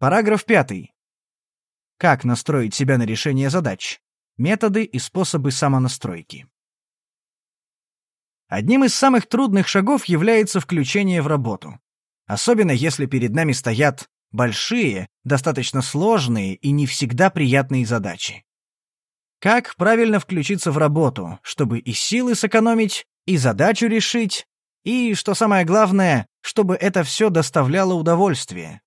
Параграф 5. Как настроить себя на решение задач? Методы и способы самонастройки. Одним из самых трудных шагов является включение в работу. Особенно если перед нами стоят большие, достаточно сложные и не всегда приятные задачи. Как правильно включиться в работу, чтобы и силы сэкономить, и задачу решить, и, что самое главное, чтобы это все доставляло удовольствие.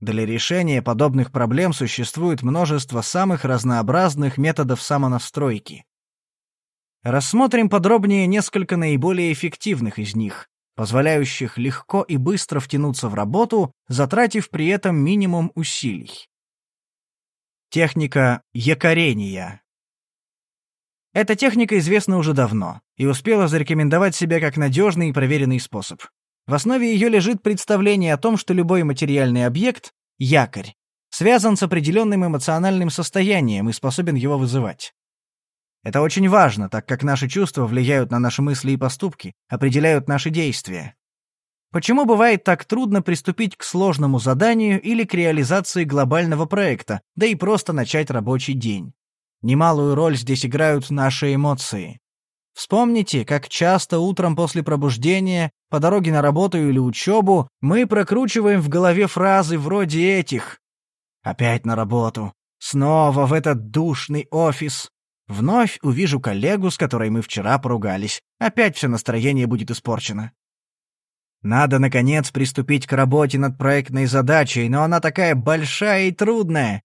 Для решения подобных проблем существует множество самых разнообразных методов самонастройки. Рассмотрим подробнее несколько наиболее эффективных из них, позволяющих легко и быстро втянуться в работу, затратив при этом минимум усилий. Техника якорения. Эта техника известна уже давно и успела зарекомендовать себя как надежный и проверенный способ. В основе ее лежит представление о том, что любой материальный объект — якорь, связан с определенным эмоциональным состоянием и способен его вызывать. Это очень важно, так как наши чувства влияют на наши мысли и поступки, определяют наши действия. Почему бывает так трудно приступить к сложному заданию или к реализации глобального проекта, да и просто начать рабочий день? Немалую роль здесь играют наши эмоции. Вспомните, как часто утром после пробуждения, по дороге на работу или учебу, мы прокручиваем в голове фразы вроде этих. «Опять на работу. Снова в этот душный офис. Вновь увижу коллегу, с которой мы вчера поругались. Опять все настроение будет испорчено». Надо, наконец, приступить к работе над проектной задачей, но она такая большая и трудная,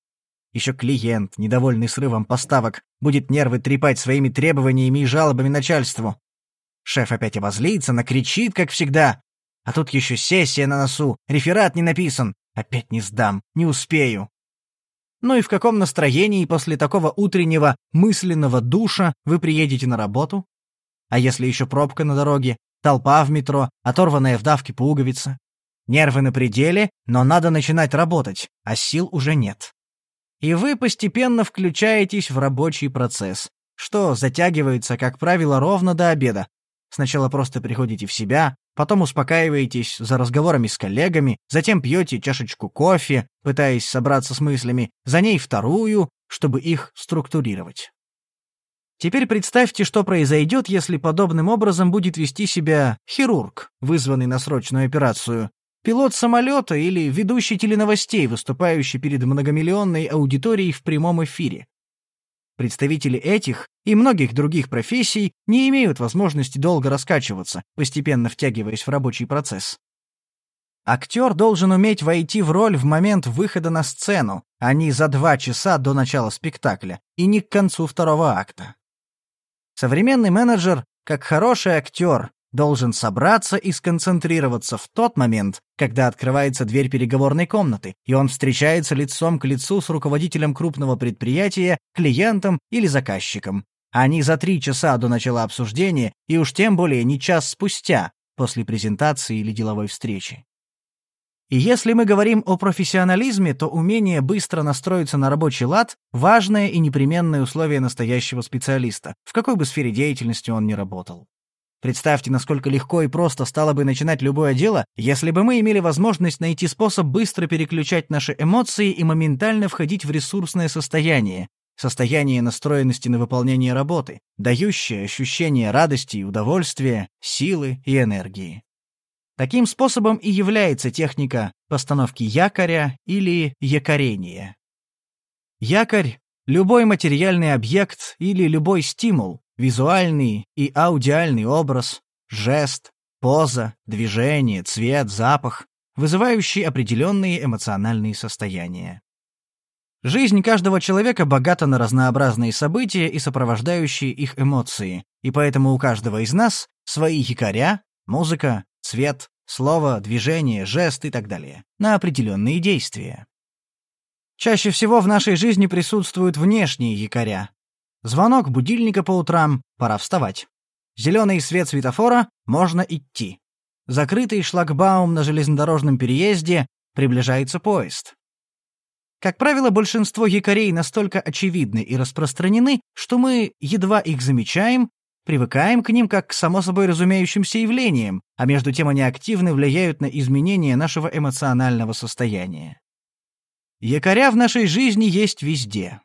еще клиент, недовольный срывом поставок, будет нервы трепать своими требованиями и жалобами начальству. Шеф опять обозлится, накричит, как всегда. А тут еще сессия на носу, реферат не написан. Опять не сдам, не успею. Ну и в каком настроении после такого утреннего мысленного душа вы приедете на работу? А если еще пробка на дороге, толпа в метро, оторванная в давке пуговица? Нервы на пределе, но надо начинать работать, а сил уже нет и вы постепенно включаетесь в рабочий процесс, что затягивается, как правило, ровно до обеда. Сначала просто приходите в себя, потом успокаиваетесь за разговорами с коллегами, затем пьете чашечку кофе, пытаясь собраться с мыслями, за ней вторую, чтобы их структурировать. Теперь представьте, что произойдет, если подобным образом будет вести себя хирург, вызванный на срочную операцию, Пилот самолета или ведущий теленовостей, выступающий перед многомиллионной аудиторией в прямом эфире. Представители этих и многих других профессий не имеют возможности долго раскачиваться, постепенно втягиваясь в рабочий процесс. Актер должен уметь войти в роль в момент выхода на сцену, а не за два часа до начала спектакля и не к концу второго акта. Современный менеджер, как хороший актер, должен собраться и сконцентрироваться в тот момент, когда открывается дверь переговорной комнаты, и он встречается лицом к лицу с руководителем крупного предприятия, клиентом или заказчиком, не за три часа до начала обсуждения и уж тем более не час спустя, после презентации или деловой встречи. И если мы говорим о профессионализме, то умение быстро настроиться на рабочий лад – важное и непременное условие настоящего специалиста, в какой бы сфере деятельности он ни работал. Представьте, насколько легко и просто стало бы начинать любое дело, если бы мы имели возможность найти способ быстро переключать наши эмоции и моментально входить в ресурсное состояние, состояние настроенности на выполнение работы, дающее ощущение радости и удовольствия, силы и энергии. Таким способом и является техника постановки якоря или якорения. Якорь — любой материальный объект или любой стимул, Визуальный и аудиальный образ, жест, поза, движение, цвет, запах, вызывающий определенные эмоциональные состояния. Жизнь каждого человека богата на разнообразные события и сопровождающие их эмоции, и поэтому у каждого из нас свои якоря, музыка, цвет, слово, движение, жест и так далее, на определенные действия. Чаще всего в нашей жизни присутствуют внешние якоря, Звонок будильника по утрам, пора вставать. Зеленый свет светофора, можно идти. Закрытый шлагбаум на железнодорожном переезде, приближается поезд. Как правило, большинство якорей настолько очевидны и распространены, что мы едва их замечаем, привыкаем к ним как к само собой разумеющимся явлениям, а между тем они активно влияют на изменение нашего эмоционального состояния. Якоря в нашей жизни есть везде.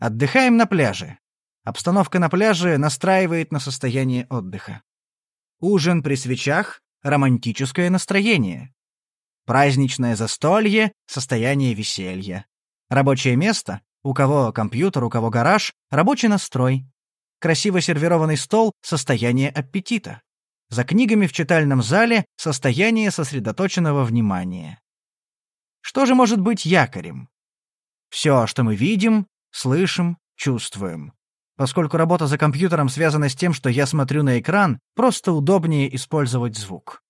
Отдыхаем на пляже. Обстановка на пляже настраивает на состояние отдыха. Ужин при свечах — романтическое настроение. Праздничное застолье — состояние веселья. Рабочее место — у кого компьютер, у кого гараж — рабочий настрой. Красиво сервированный стол — состояние аппетита. За книгами в читальном зале — состояние сосредоточенного внимания. Что же может быть якорем? Все, что мы видим, слышим, чувствуем. Поскольку работа за компьютером связана с тем, что я смотрю на экран, просто удобнее использовать звук.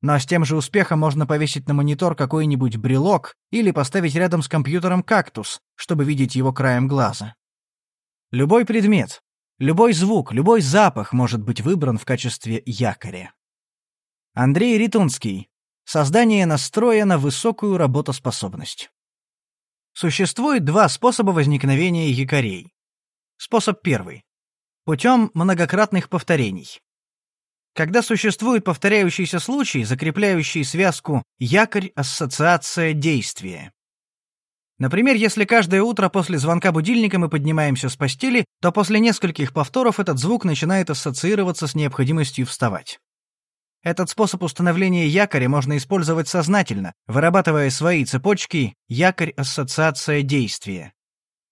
Но с тем же успехом можно повесить на монитор какой-нибудь брелок или поставить рядом с компьютером кактус, чтобы видеть его краем глаза. Любой предмет, любой звук, любой запах может быть выбран в качестве якоря. Андрей Ритунский. Создание настроя на высокую работоспособность. Существует два способа возникновения якорей. Способ первый. Путем многократных повторений. Когда существует повторяющийся случай, закрепляющий связку якорь, ассоциация, действие. Например, если каждое утро после звонка будильника мы поднимаемся с постели, то после нескольких повторов этот звук начинает ассоциироваться с необходимостью вставать. Этот способ установления якоря можно использовать сознательно, вырабатывая свои цепочки якорь-ассоциация-действие.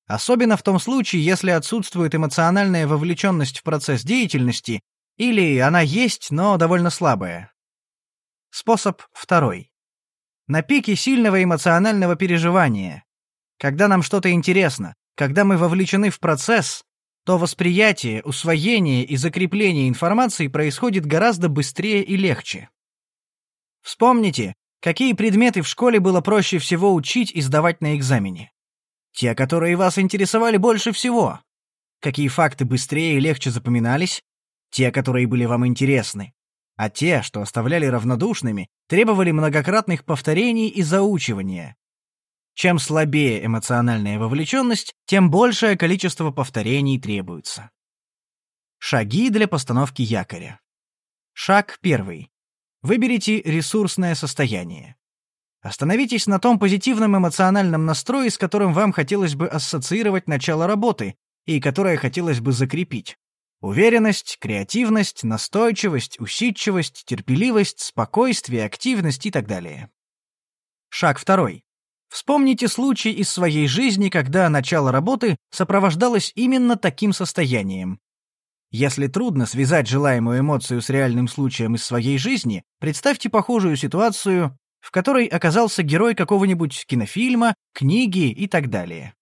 Особенно в том случае, если отсутствует эмоциональная вовлеченность в процесс деятельности или она есть, но довольно слабая. Способ второй. На пике сильного эмоционального переживания. Когда нам что-то интересно, когда мы вовлечены в процесс, то восприятие, усвоение и закрепление информации происходит гораздо быстрее и легче. Вспомните, какие предметы в школе было проще всего учить и сдавать на экзамене. Те, которые вас интересовали больше всего. Какие факты быстрее и легче запоминались? Те, которые были вам интересны. А те, что оставляли равнодушными, требовали многократных повторений и заучивания. Чем слабее эмоциональная вовлеченность, тем большее количество повторений требуется. Шаги для постановки якоря. Шаг первый. Выберите ресурсное состояние. Остановитесь на том позитивном эмоциональном настрое, с которым вам хотелось бы ассоциировать начало работы и которое хотелось бы закрепить. Уверенность, креативность, настойчивость, усидчивость, терпеливость, спокойствие, активность и так далее. Шаг второй. Вспомните случай из своей жизни, когда начало работы сопровождалось именно таким состоянием. Если трудно связать желаемую эмоцию с реальным случаем из своей жизни, представьте похожую ситуацию в которой оказался герой какого-нибудь кинофильма, книги и так далее.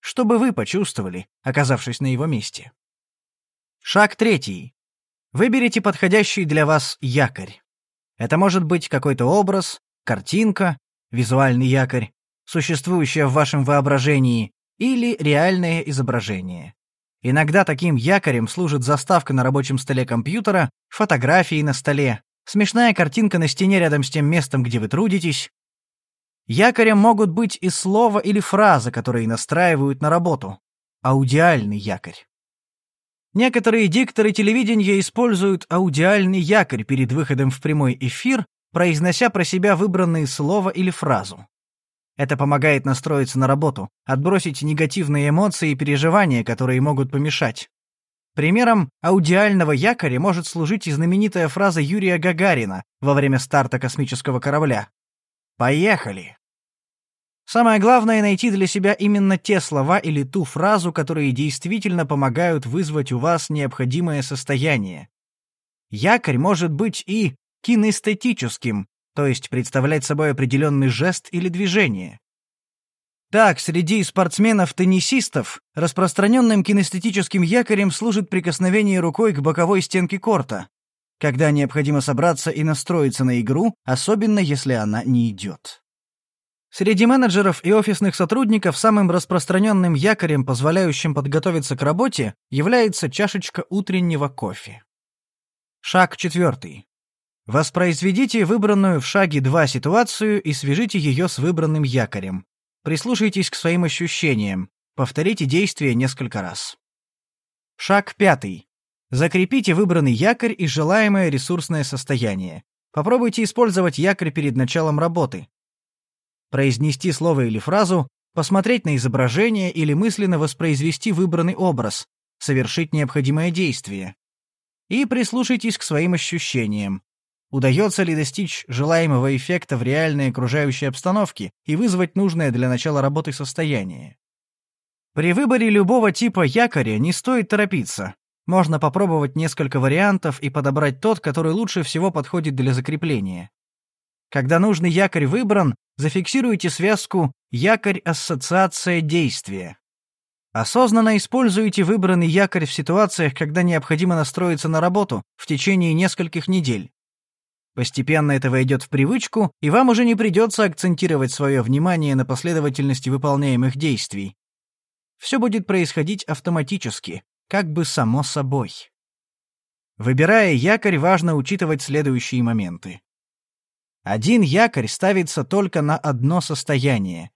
Что бы вы почувствовали, оказавшись на его месте? Шаг третий. Выберите подходящий для вас якорь. Это может быть какой-то образ, картинка, визуальный якорь, существующее в вашем воображении, или реальное изображение. Иногда таким якорем служит заставка на рабочем столе компьютера, фотографии на столе, Смешная картинка на стене рядом с тем местом, где вы трудитесь. Якорем могут быть и слово или фраза, которые настраивают на работу. Аудиальный якорь. Некоторые дикторы телевидения используют аудиальный якорь перед выходом в прямой эфир, произнося про себя выбранные слово или фразу. Это помогает настроиться на работу, отбросить негативные эмоции и переживания, которые могут помешать. Примером аудиального якоря может служить и знаменитая фраза Юрия Гагарина во время старта космического корабля. «Поехали!». Самое главное — найти для себя именно те слова или ту фразу, которые действительно помогают вызвать у вас необходимое состояние. Якорь может быть и кинестетическим, то есть представлять собой определенный жест или движение. Так, среди спортсменов-теннисистов распространенным кинестетическим якорем служит прикосновение рукой к боковой стенке корта, когда необходимо собраться и настроиться на игру, особенно если она не идет. Среди менеджеров и офисных сотрудников самым распространенным якорем, позволяющим подготовиться к работе, является чашечка утреннего кофе. Шаг четвертый. Воспроизведите выбранную в шаге 2 ситуацию и свяжите ее с выбранным якорем. Прислушайтесь к своим ощущениям. Повторите действие несколько раз. Шаг пятый. Закрепите выбранный якорь и желаемое ресурсное состояние. Попробуйте использовать якорь перед началом работы. произнести слово или фразу, посмотреть на изображение или мысленно воспроизвести выбранный образ, совершить необходимое действие. И прислушайтесь к своим ощущениям. Удается ли достичь желаемого эффекта в реальной окружающей обстановке и вызвать нужное для начала работы состояние? При выборе любого типа якоря не стоит торопиться. Можно попробовать несколько вариантов и подобрать тот, который лучше всего подходит для закрепления. Когда нужный якорь выбран, зафиксируйте связку «якорь-ассоциация действия». Осознанно используйте выбранный якорь в ситуациях, когда необходимо настроиться на работу в течение нескольких недель. Постепенно это войдет в привычку, и вам уже не придется акцентировать свое внимание на последовательности выполняемых действий. Все будет происходить автоматически, как бы само собой. Выбирая якорь, важно учитывать следующие моменты. Один якорь ставится только на одно состояние.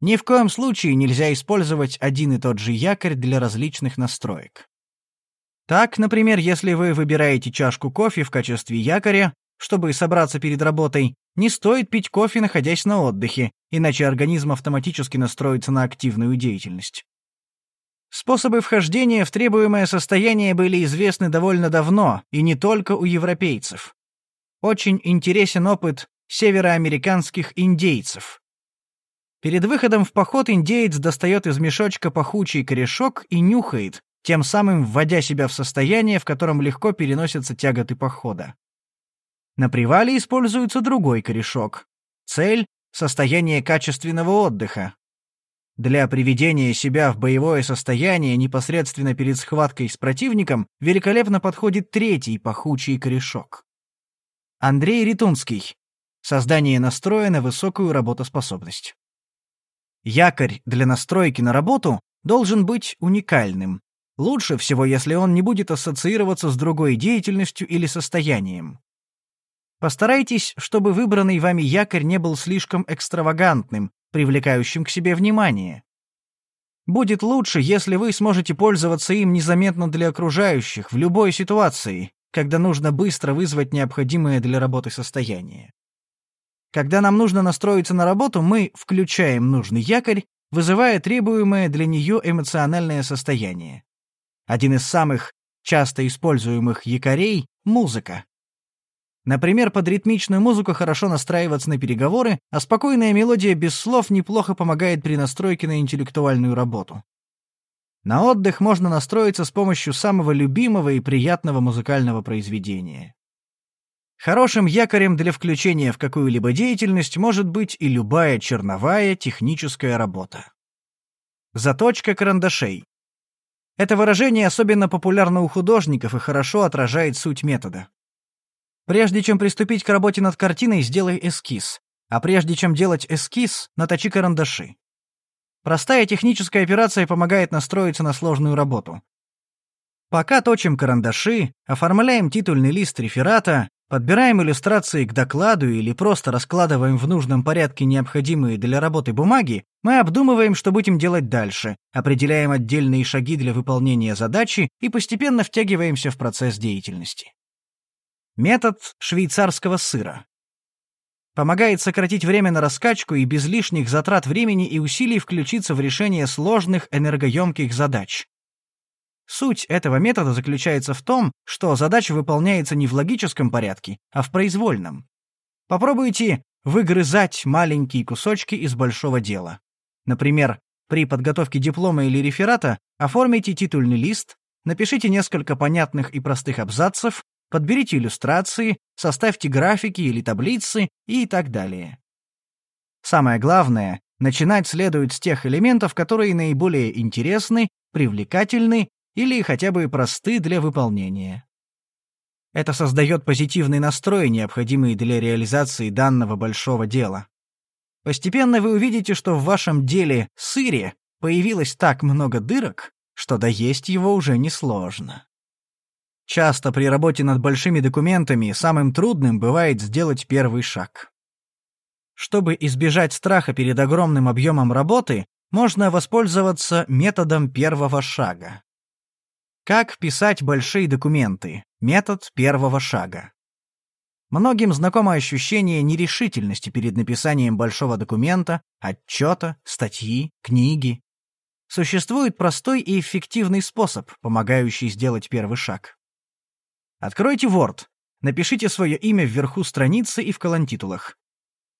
Ни в коем случае нельзя использовать один и тот же якорь для различных настроек. Так, например, если вы выбираете чашку кофе в качестве якоря, чтобы собраться перед работой, не стоит пить кофе, находясь на отдыхе, иначе организм автоматически настроится на активную деятельность. Способы вхождения в требуемое состояние были известны довольно давно, и не только у европейцев. Очень интересен опыт североамериканских индейцев. Перед выходом в поход индеец достает из мешочка пахучий корешок и нюхает, тем самым вводя себя в состояние, в котором легко переносятся тяготы похода. На привале используется другой корешок. Цель — состояние качественного отдыха, для приведения себя в боевое состояние непосредственно перед схваткой с противником великолепно подходит третий пахучий корешок. Андрей Ритунский. Создание настроя на высокую работоспособность. Якорь для настройки на работу должен быть уникальным. Лучше всего, если он не будет ассоциироваться с другой деятельностью или состоянием. Постарайтесь, чтобы выбранный вами якорь не был слишком экстравагантным, привлекающим к себе внимание. Будет лучше, если вы сможете пользоваться им незаметно для окружающих в любой ситуации, когда нужно быстро вызвать необходимое для работы состояние. Когда нам нужно настроиться на работу, мы включаем нужный якорь, вызывая требуемое для нее эмоциональное состояние. Один из самых часто используемых якорей — музыка. Например, под ритмичную музыку хорошо настраиваться на переговоры, а спокойная мелодия без слов неплохо помогает при настройке на интеллектуальную работу. На отдых можно настроиться с помощью самого любимого и приятного музыкального произведения. Хорошим якорем для включения в какую-либо деятельность может быть и любая черновая техническая работа. Заточка карандашей. Это выражение особенно популярно у художников и хорошо отражает суть метода. Прежде чем приступить к работе над картиной, сделай эскиз. А прежде чем делать эскиз, наточи карандаши. Простая техническая операция помогает настроиться на сложную работу. Пока точим карандаши, оформляем титульный лист реферата, подбираем иллюстрации к докладу или просто раскладываем в нужном порядке необходимые для работы бумаги, мы обдумываем, что будем делать дальше, определяем отдельные шаги для выполнения задачи и постепенно втягиваемся в процесс деятельности. Метод швейцарского сыра. Помогает сократить время на раскачку и без лишних затрат времени и усилий включиться в решение сложных энергоемких задач. Суть этого метода заключается в том, что задача выполняется не в логическом порядке, а в произвольном. Попробуйте выгрызать маленькие кусочки из большого дела. Например, при подготовке диплома или реферата оформите титульный лист, напишите несколько понятных и простых абзацев, подберите иллюстрации, составьте графики или таблицы и так далее. Самое главное, начинать следует с тех элементов, которые наиболее интересны, привлекательны или хотя бы просты для выполнения. Это создает позитивный настрой, необходимый для реализации данного большого дела. Постепенно вы увидите, что в вашем деле сыре появилось так много дырок, что доесть его уже несложно. Часто при работе над большими документами самым трудным бывает сделать первый шаг. Чтобы избежать страха перед огромным объемом работы, можно воспользоваться методом первого шага. Как писать большие документы? Метод первого шага. Многим знакомо ощущение нерешительности перед написанием большого документа, отчета, статьи, книги. Существует простой и эффективный способ, помогающий сделать первый шаг. Откройте Word, напишите свое имя вверху страницы и в колонтитулах.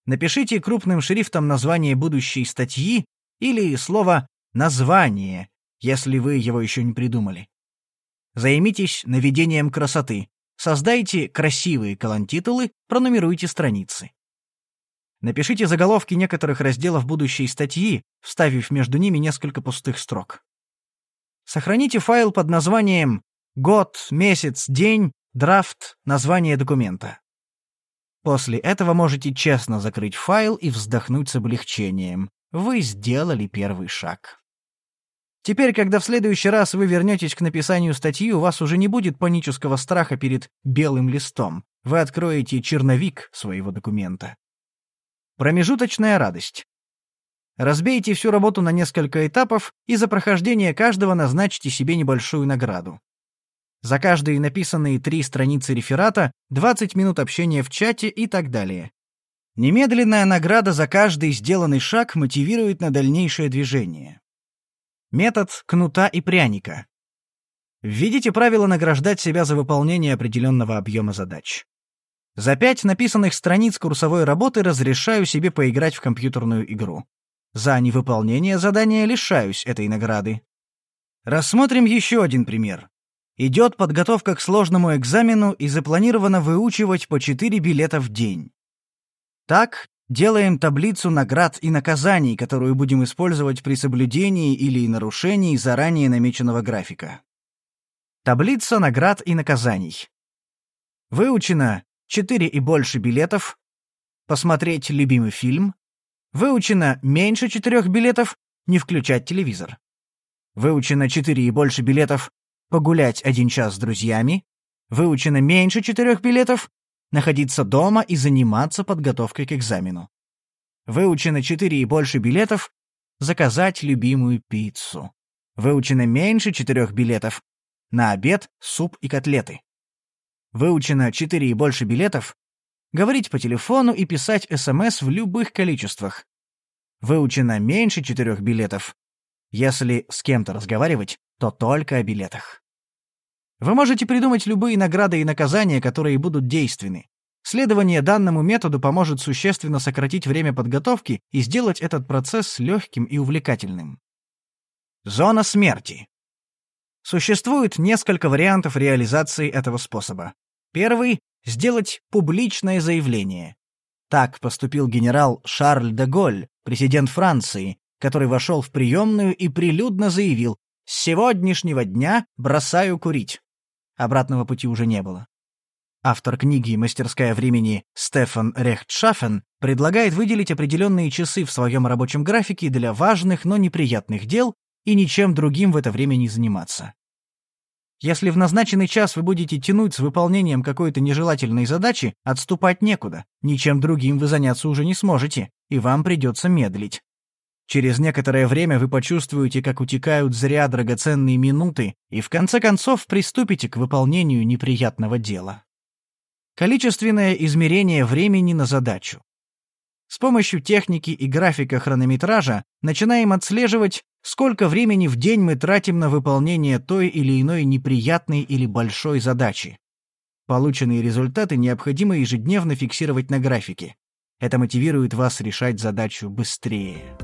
Напишите крупным шрифтом название будущей статьи или слово «название», если вы его еще не придумали. Займитесь наведением красоты. Создайте красивые колонтитулы, пронумеруйте страницы. Напишите заголовки некоторых разделов будущей статьи, вставив между ними несколько пустых строк. Сохраните файл под названием «Год, месяц, день, драфт, название документа». После этого можете честно закрыть файл и вздохнуть с облегчением. Вы сделали первый шаг. Теперь, когда в следующий раз вы вернетесь к написанию статьи, у вас уже не будет панического страха перед белым листом. Вы откроете черновик своего документа. Промежуточная радость. Разбейте всю работу на несколько этапов и за прохождение каждого назначьте себе небольшую награду. За каждые написанные три страницы реферата 20 минут общения в чате и так далее. Немедленная награда за каждый сделанный шаг мотивирует на дальнейшее движение. Метод кнута и пряника. Введите правило награждать себя за выполнение определенного объема задач. За пять написанных страниц курсовой работы разрешаю себе поиграть в компьютерную игру. За невыполнение задания лишаюсь этой награды. Рассмотрим еще один пример. Идет подготовка к сложному экзамену и запланировано выучивать по 4 билета в день. Так, Делаем таблицу наград и наказаний, которую будем использовать при соблюдении или нарушении заранее намеченного графика. Таблица наград и наказаний. Выучено 4 и больше билетов, посмотреть любимый фильм, выучено меньше 4 билетов, не включать телевизор. Выучено 4 и больше билетов, погулять один час с друзьями, выучено меньше 4 билетов, находиться дома и заниматься подготовкой к экзамену. Выучено 4 и больше билетов, заказать любимую пиццу. Выучено меньше 4 билетов, на обед суп и котлеты. Выучено 4 и больше билетов, говорить по телефону и писать СМС в любых количествах. Выучено меньше 4 билетов. Если с кем-то разговаривать, то только о билетах. Вы можете придумать любые награды и наказания, которые будут действенны. Следование данному методу поможет существенно сократить время подготовки и сделать этот процесс легким и увлекательным. Зона смерти. Существует несколько вариантов реализации этого способа. Первый — сделать публичное заявление. Так поступил генерал Шарль де Голль, президент Франции, который вошел в приемную и прилюдно заявил «С сегодняшнего дня бросаю курить». Обратного пути уже не было. Автор книги «Мастерская времени» Стефан Рехтшафен предлагает выделить определенные часы в своем рабочем графике для важных, но неприятных дел и ничем другим в это время не заниматься. Если в назначенный час вы будете тянуть с выполнением какой-то нежелательной задачи, отступать некуда, ничем другим вы заняться уже не сможете, и вам придется медлить. Через некоторое время вы почувствуете, как утекают зря драгоценные минуты, и в конце концов приступите к выполнению неприятного дела. Количественное измерение времени на задачу. С помощью техники и графика хронометража начинаем отслеживать, сколько времени в день мы тратим на выполнение той или иной неприятной или большой задачи. Полученные результаты необходимо ежедневно фиксировать на графике. Это мотивирует вас решать задачу быстрее.